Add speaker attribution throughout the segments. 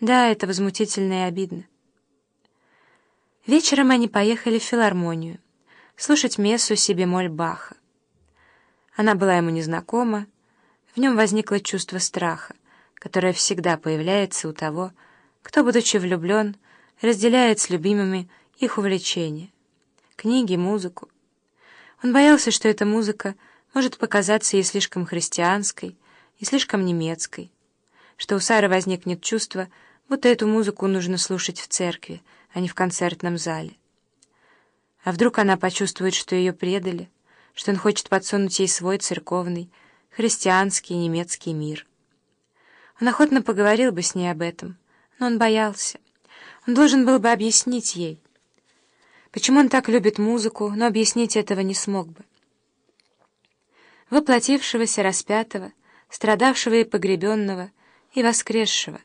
Speaker 1: Да, это возмутительно и обидно. Вечером они поехали в филармонию, слушать мессу себе моль Баха. Она была ему незнакома, в нем возникло чувство страха, которое всегда появляется у того, кто, будучи влюблен, разделяет с любимыми их увлечения — книги, музыку. Он боялся, что эта музыка может показаться ей слишком христианской и слишком немецкой, что у Сары возникнет чувство, будто эту музыку нужно слушать в церкви, а не в концертном зале. А вдруг она почувствует, что ее предали, что он хочет подсунуть ей свой церковный, христианский немецкий мир. Он охотно поговорил бы с ней об этом, но он боялся. Он должен был бы объяснить ей, почему он так любит музыку, но объяснить этого не смог бы. Воплотившегося, распятого, страдавшего и погребенного, и воскресшего.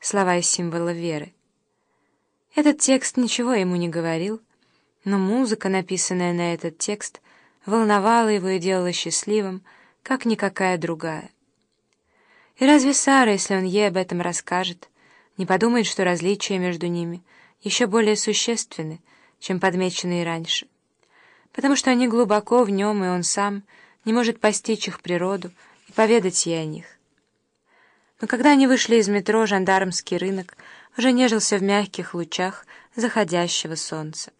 Speaker 1: Слова и символы веры. Этот текст ничего ему не говорил, но музыка, написанная на этот текст, волновала его и делала счастливым, как никакая другая. И разве Сара, если он ей об этом расскажет, не подумает, что различия между ними еще более существенны, чем подмеченные раньше? Потому что они глубоко в нем, и он сам не может постичь их природу и поведать ей о них. Но когда они вышли из метро, жандармский рынок уже нежился в мягких лучах заходящего солнца.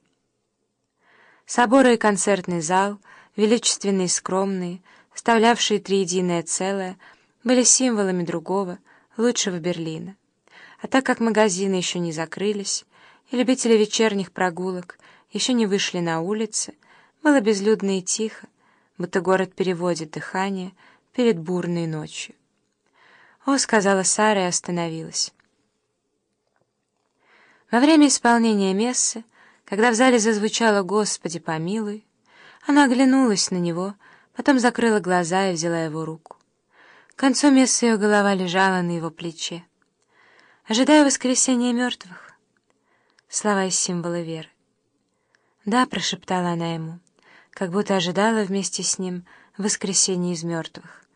Speaker 1: Соборы и концертный зал, величественные и скромные, вставлявшие триединое целое, были символами другого, лучшего Берлина. А так как магазины еще не закрылись, и любители вечерних прогулок еще не вышли на улицы, было безлюдно и тихо, будто город переводит дыхание перед бурной ночью. «О», — сказала Сара и остановилась. Во время исполнения мессы, когда в зале зазвучало «Господи, помилуй», она оглянулась на него, потом закрыла глаза и взяла его руку. К концу мессы ее голова лежала на его плече. «Ожидаю воскресения мертвых». Слова из символа веры. «Да», — прошептала она ему, как будто ожидала вместе с ним воскресения из мертвых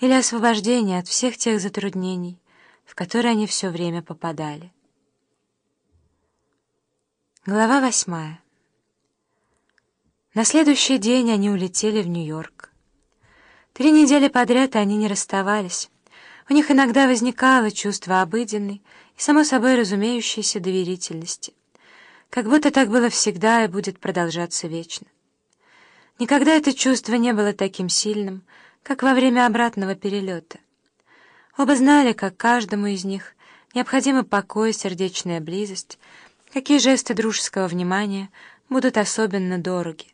Speaker 1: или освобождение от всех тех затруднений, в которые они все время попадали. Глава восьмая. На следующий день они улетели в Нью-Йорк. Три недели подряд они не расставались. У них иногда возникало чувство обыденной и, само собой, разумеющейся доверительности. Как будто так было всегда и будет продолжаться вечно. Никогда это чувство не было таким сильным, как во время обратного перелета. Оба знали, как каждому из них необходимы покой, сердечная близость, какие жесты дружеского внимания будут особенно дороги.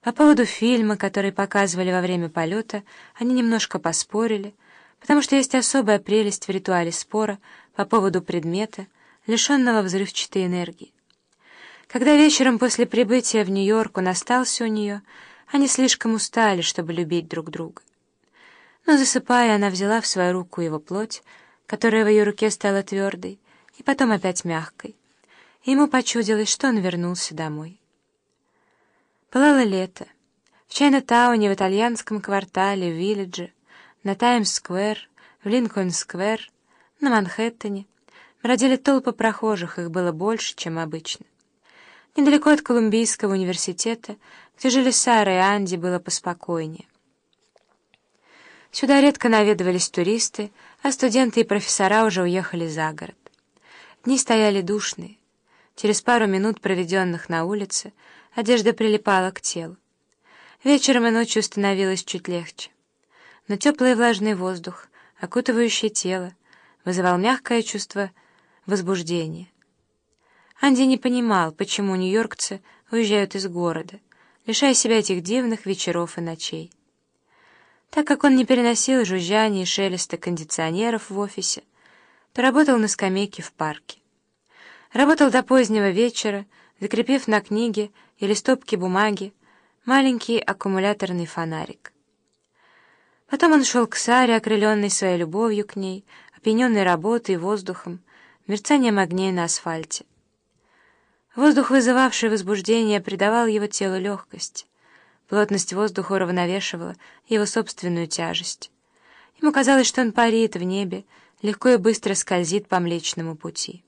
Speaker 1: По поводу фильма, который показывали во время полета, они немножко поспорили, потому что есть особая прелесть в ритуале спора по поводу предмета, лишенного взрывчатой энергии. Когда вечером после прибытия в Нью-Йорк он остался у нее, они слишком устали, чтобы любить друг друга. Но засыпая, она взяла в свою руку его плоть, которая в ее руке стала твердой, и потом опять мягкой. И ему почудилось, что он вернулся домой. Пылало лето. В Чайна-тауне, в итальянском квартале, в Виллидже, на Таймс-сквер, в Линкольн-сквер, на Манхэттене бродили толпы прохожих, их было больше, чем обычно. Недалеко от Колумбийского университета, где жили Сара и Анди, было поспокойнее. Сюда редко наведывались туристы, а студенты и профессора уже уехали за город. Дни стояли душные. Через пару минут, проведенных на улице, одежда прилипала к телу. Вечером и ночью становилось чуть легче. Но теплый и влажный воздух, окутывающий тело, вызывал мягкое чувство возбуждения. Анди не понимал, почему нью-йоркцы уезжают из города, лишая себя этих дивных вечеров и ночей. Так как он не переносил жужжания и шелеста кондиционеров в офисе, то работал на скамейке в парке. Работал до позднего вечера, закрепив на книге или стопке бумаги маленький аккумуляторный фонарик. Потом он шел к Саре, окрыленный своей любовью к ней, опьяненной работой и воздухом, мерцанием огней на асфальте. Воздух, вызывавший возбуждение, придавал его телу легкость. Плотность воздуха уравновешивала его собственную тяжесть. Ему казалось, что он парит в небе легко и быстро скользит по Млечному пути.